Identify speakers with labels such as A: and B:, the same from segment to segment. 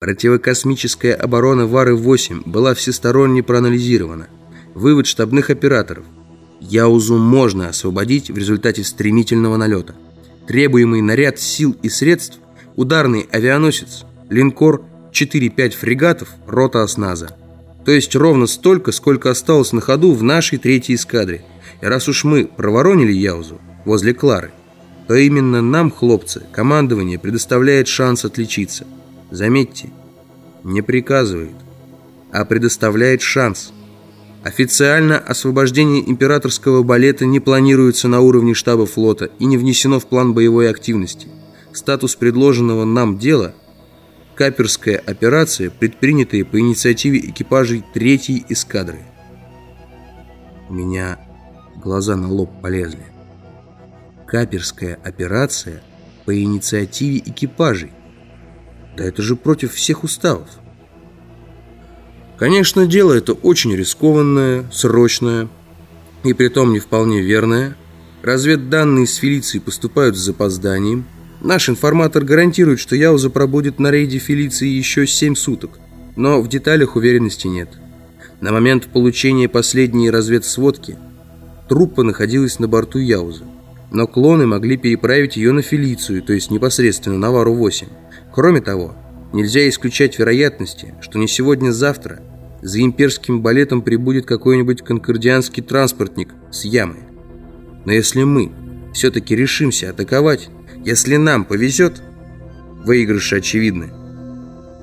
A: Противокосмическая оборона Вары-8 была всесторонне проанализирована. Вывод штабных операторов. Яузу можно освободить в результате стремительного налета. Требуемый наряд сил и средств – ударный авианосец, линкор, 4-5 фрегатов, рота осназа. То есть ровно столько, сколько осталось на ходу в нашей третьей эскадре. И раз уж мы проворонили Яузу возле Клары, то именно нам, хлопцы, командование предоставляет шанс отличиться. Заметьте, не приказывает, а предоставляет шанс. Официально освобождение императорского балета не планируется на уровне штаба флота и не внесено в план боевой активности. Статус предложенного нам дела – каперская операция, предпринятая по инициативе экипажей третьей эскадры. У меня глаза на лоб полезли каперская операция по инициативе экипажей. Да это же против всех уставов. Конечно, дело это очень рискованное, срочное и притом не вполне верное. Разведданные с Фелиции поступают с запозданием. Наш информатор гарантирует, что Яуза пробудет на рейде Фелиции еще 7 суток, но в деталях уверенности нет. На момент получения последней разведсводки труппа находилась на борту Яуза но клоны могли переправить ее на Фелицию, то есть непосредственно на Вару-8. Кроме того, нельзя исключать вероятности, что не сегодня-завтра за имперским балетом прибудет какой-нибудь конкордианский транспортник с ямой. Но если мы все-таки решимся атаковать, если нам повезет, выигрыши очевидны.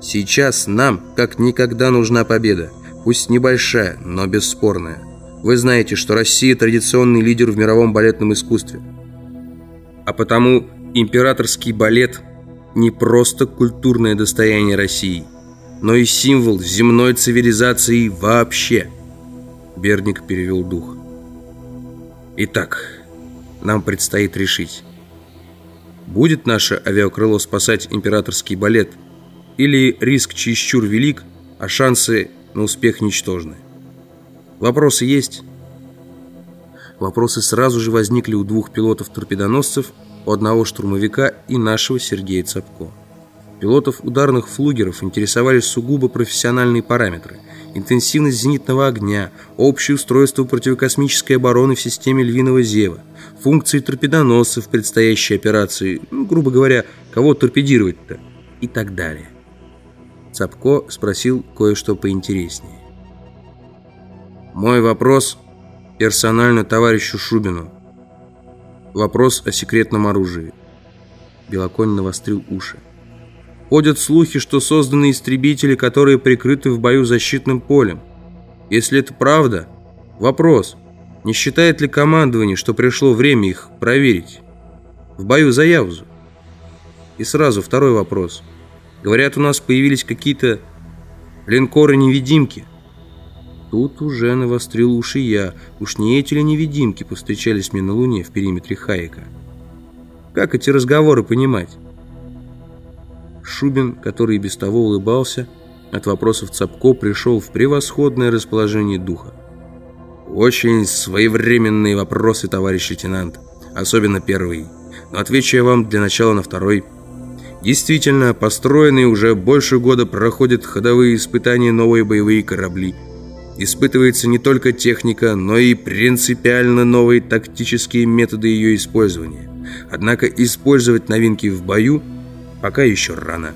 A: Сейчас нам как никогда нужна победа, пусть небольшая, но бесспорная. Вы знаете, что Россия традиционный лидер в мировом балетном искусстве – а потому императорский балет не просто культурное достояние России, но и символ земной цивилизации вообще. Берник перевел дух. Итак, нам предстоит решить, будет наше авиакрыло спасать императорский балет или риск чересчур велик, а шансы на успех ничтожны. Вопросы есть? Вопросы сразу же возникли у двух пилотов-торпедоносцев, у одного штурмовика и нашего Сергея Цапко. Пилотов ударных флугеров интересовали сугубо профессиональные параметры. Интенсивность зенитного огня, общее устройство противокосмической обороны в системе львиного зева, функции торпедоносцев в предстоящей операции, ну, грубо говоря, кого торпедировать-то, и так далее. Цапко спросил кое-что поинтереснее. «Мой вопрос персонально товарищу Шубину. Вопрос о секретном оружии. Белоконь навострил уши. Ходят слухи, что созданы истребители, которые прикрыты в бою защитным полем. Если это правда, вопрос, не считает ли командование, что пришло время их проверить? В бою за Явзу. И сразу второй вопрос. Говорят, у нас появились какие-то линкоры-невидимки – Тут уже навострил уши я. Уж не эти ли невидимки повстречались мне на Луне в периметре Хайека? Как эти разговоры понимать? Шубин, который без того улыбался, от вопросов Цапко пришел в превосходное расположение духа. «Очень своевременные вопросы, товарищ лейтенант, особенно первый. Но отвечу я вам для начала на второй. Действительно, построенные уже больше года проходят ходовые испытания новые боевые корабли – Испытывается не только техника, но и принципиально новые тактические методы ее использования. Однако использовать новинки в бою пока еще рано.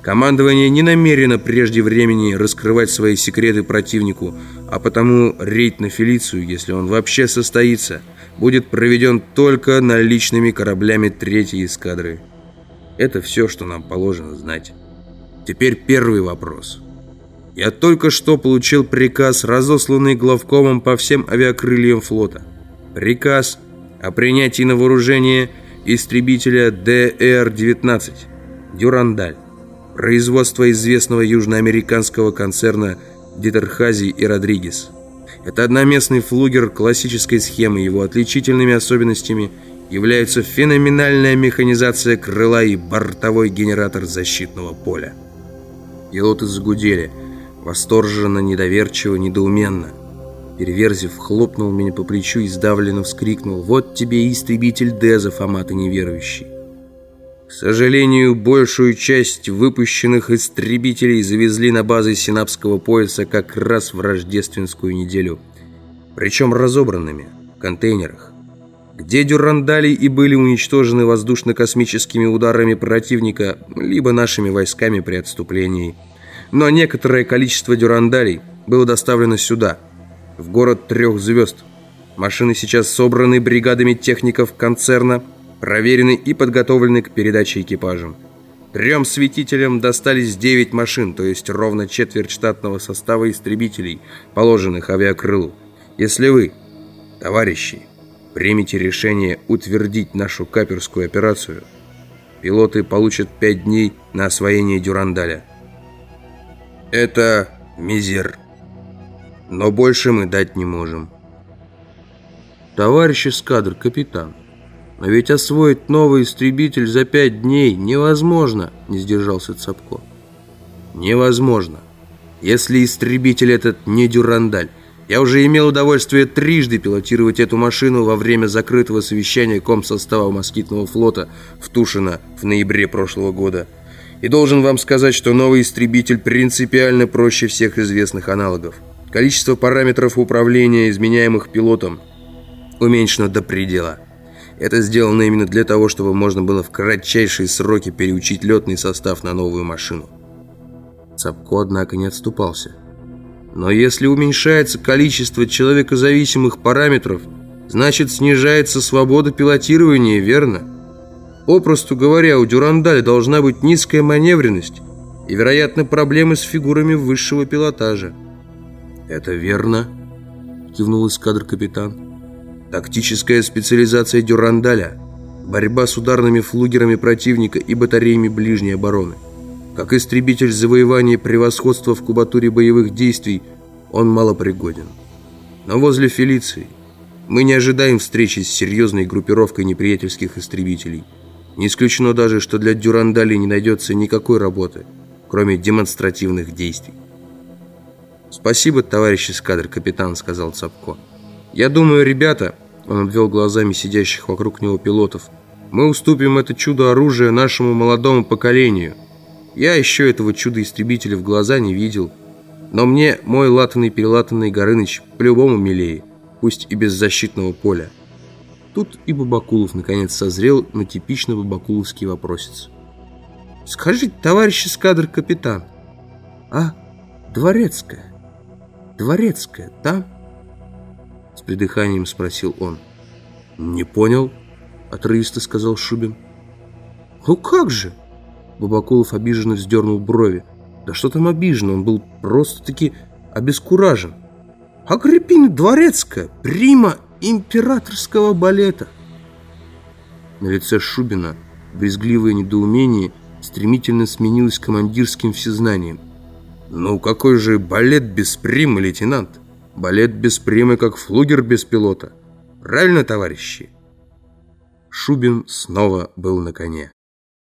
A: Командование не намерено прежде времени раскрывать свои секреты противнику, а потому рейд на Фелицию, если он вообще состоится, будет проведен только наличными кораблями третьей эскадры. Это все, что нам положено знать. Теперь первый вопрос – я только что получил приказ, разосланный главкомом по всем авиакрыльям флота. Приказ о принятии на вооружение истребителя ДР-19 «Дюрандаль» производства известного южноамериканского концерна Дитерхази и Родригес. Это одноместный флугер классической схемы. Его отличительными особенностями являются феноменальная механизация крыла и бортовой генератор защитного поля. Пилоты загудели – Восторженно, недоверчиво, недоуменно. Переверзев, хлопнул меня по плечу и сдавленно вскрикнул. «Вот тебе истребитель Деза, Фома, ты неверующий!» К сожалению, большую часть выпущенных истребителей завезли на базы Синапского пояса как раз в рождественскую неделю. Причем разобранными, в контейнерах. Где дюрандали и были уничтожены воздушно-космическими ударами противника, либо нашими войсками при отступлении. Но некоторое количество дюрандалей было доставлено сюда, в город трех звезд. Машины сейчас собраны бригадами техников концерна, проверены и подготовлены к передаче экипажам. Трем светителям достались 9 машин, то есть ровно четверть штатного состава истребителей, положенных авиакрылу. Если вы, товарищи, примете решение утвердить нашу каперскую операцию, пилоты получат 5 дней на освоение Дюрандаля. Это мизер. Но больше мы дать не можем.
B: Товарищ эскадр, капитан, но ведь освоить новый истребитель за пять дней невозможно, не сдержался Цапко.
A: Невозможно. Если истребитель этот не дюрандаль. Я уже имел удовольствие трижды пилотировать эту машину во время закрытого совещания комсостава москитного флота в Тушино в ноябре прошлого года. И должен вам сказать, что новый истребитель принципиально проще всех известных аналогов. Количество параметров управления, изменяемых пилотом, уменьшено до предела. Это сделано именно для того, чтобы можно было в кратчайшие сроки переучить летный состав на новую машину.
B: Цапко, однако, не отступался. Но если уменьшается количество человекозависимых параметров, значит снижается свобода пилотирования, верно? Попросту говоря, у Дюрандаля должна быть низкая маневренность и, вероятно, проблемы с фигурами высшего пилотажа.
A: «Это верно», — кивнул эскадр-капитан. Тактическая специализация Дюрандаля, борьба с ударными флугерами противника и батареями ближней обороны. Как истребитель завоевания превосходства в кубатуре боевых действий, он малопригоден. Но возле Фелиции мы не ожидаем встречи с серьезной группировкой неприятельских истребителей. Не исключено даже, что для Дюрандали не найдется никакой работы, кроме демонстративных действий. «Спасибо, товарищ эскадр, капитан», — сказал Цапко. «Я думаю, ребята...» Он обвел глазами сидящих вокруг него пилотов. «Мы уступим это чудо оружия нашему молодому поколению. Я еще этого чуда-истребителя в глаза не видел. Но мне мой латанный-перелатанный Горыныч по-любому милее, пусть и без защитного поля». Тут и Бабакулов наконец созрел на типично бабакуловский вопросец. «Скажите, товарищ эскадр-капитан, а Дворецкая, Дворецкая там?» С придыханием спросил он. «Не понял», — отрывисто сказал Шубин. «Ну как же?» Бабакулов обиженно вздернул брови. «Да что там обиженно, он был просто-таки обескуражен. Агриппина Дворецкая, прима императорского балета!» На лице Шубина брезгливое недоумение стремительно сменилось командирским всезнанием. «Ну какой же балет без примы, лейтенант?» Балет без примы, как флугер без пилота. Правильно, товарищи? Шубин снова был на коне.